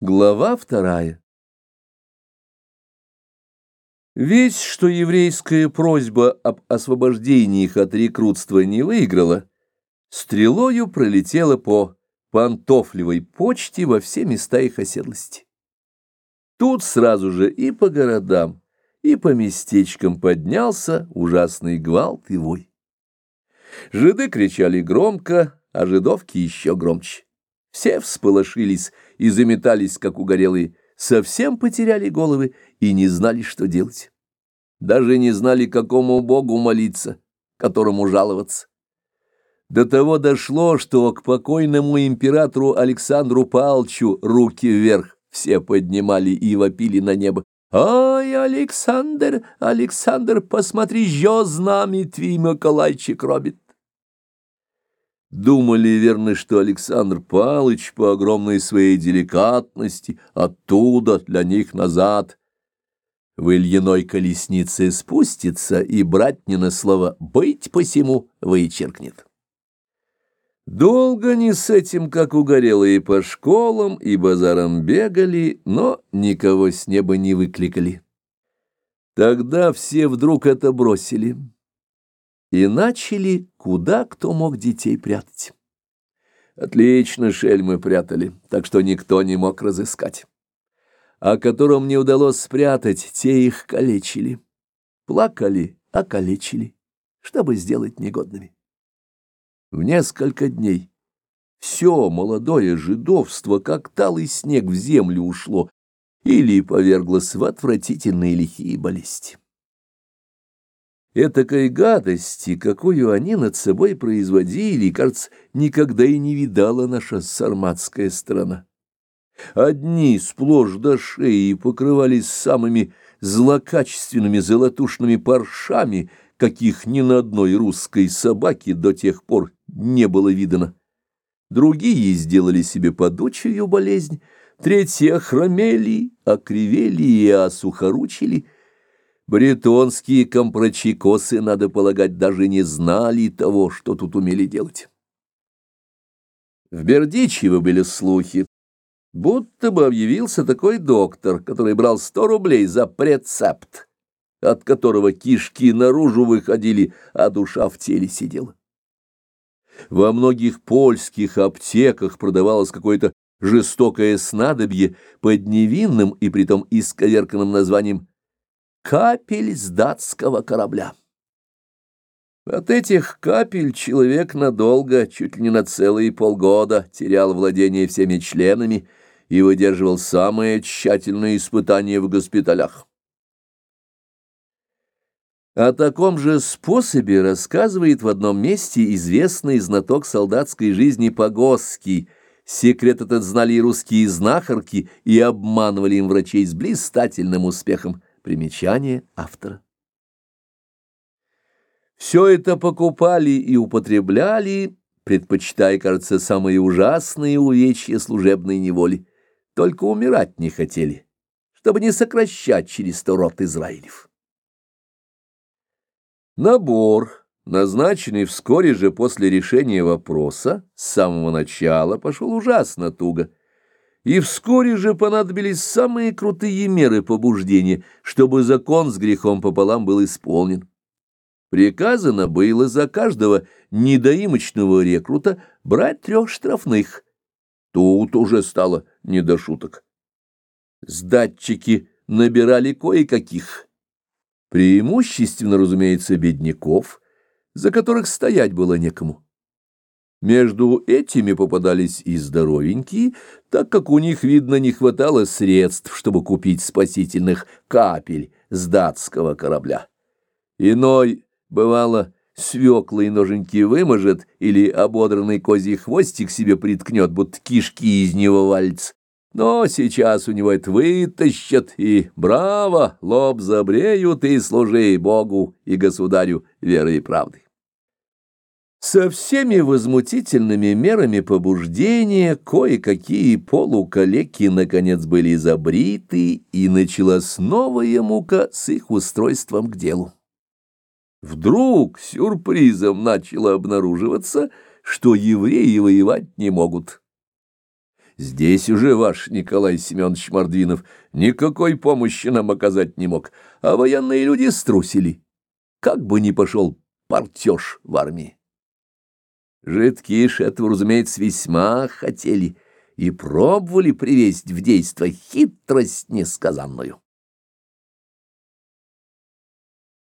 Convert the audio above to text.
Глава вторая Весь, что еврейская просьба об освобождении их от рекрутства не выиграла, стрелою пролетела по пантофлевой почте во все места их оседлости. Тут сразу же и по городам, и по местечкам поднялся ужасный гвалт и вой. Жиды кричали громко, а жидовки еще громче. Все всполошились и заметались, как угорелые, совсем потеряли головы и не знали, что делать. Даже не знали, какому богу молиться, которому жаловаться. До того дошло, что к покойному императору Александру Павловичу руки вверх все поднимали и вопили на небо. «Ай, Александр, Александр, посмотри, жё знамя твій Миколайчик робит!» Думали, верно, что Александр Палыч по огромной своей деликатности оттуда для них назад в Ильиной колеснице спустится и братнина слово «быть посему» вычеркнет. Долго не с этим, как угорелые, по школам и базарам бегали, но никого с неба не выкликали. Тогда все вдруг это бросили и начали, куда кто мог детей прятать. Отлично шельмы прятали, так что никто не мог разыскать. А которым не удалось спрятать, те их калечили. Плакали, а калечили, чтобы сделать негодными. В несколько дней все молодое жидовство, как талый снег в землю ушло, или поверглось в отвратительные лихие болезни. Этакой гадости, какую они над собой производили, кажется, никогда и не видала наша сарматская страна. Одни сплошь до шеи покрывались самыми злокачественными золотушными паршами, каких ни на одной русской собаке до тех пор не было видано. Другие сделали себе подучую болезнь, третьи охромели, окривели и осухоручили — Бретонские компрочекосы, надо полагать, даже не знали того, что тут умели делать. В Бердичево были слухи, будто бы объявился такой доктор, который брал сто рублей за прецепт, от которого кишки наружу выходили, а душа в теле сидела. Во многих польских аптеках продавалось какое-то жестокое снадобье под невинным и притом исковерканным названием капель с датского корабля. От этих капель человек надолго, чуть ли не на целые полгода, терял владение всеми членами и выдерживал самые тщательные испытания в госпиталях. О таком же способе рассказывает в одном месте известный знаток солдатской жизни Погосский. Секрет этот знали и русские знахарки и обманывали им врачей с блистательным успехом. Примечание автора. Все это покупали и употребляли, предпочитая, кажется, самые ужасные увечья служебной неволи, только умирать не хотели, чтобы не сокращать через сто рот Израилев. Набор, назначенный вскоре же после решения вопроса, с самого начала пошел ужасно туго — и вскоре же понадобились самые крутые меры побуждения, чтобы закон с грехом пополам был исполнен. Приказано было за каждого недоимочного рекрута брать трех штрафных. Тут уже стало не до шуток. Сдатчики набирали кое-каких. Преимущественно, разумеется, бедняков, за которых стоять было некому. Между этими попадались и здоровенькие, так как у них, видно, не хватало средств, чтобы купить спасительных капель с датского корабля. Иной, бывало, свеклой ноженьки выможет или ободранный козий хвостик себе приткнет, будто кишки из него вальц. Но сейчас у него это вытащат, и браво, лоб забреют, и служи Богу и государю верой и правдой. Со всеми возмутительными мерами побуждения кое-какие полукалеки наконец были забриты, и началась новая мука с их устройством к делу. Вдруг сюрпризом начало обнаруживаться, что евреи воевать не могут. Здесь уже ваш Николай Семенович Мордвинов никакой помощи нам оказать не мог, а военные люди струсили. Как бы ни пошел партеж в армии. Жидкиш этого, разумеется, весьма хотели и пробовали привести в действо хитрость несказанную.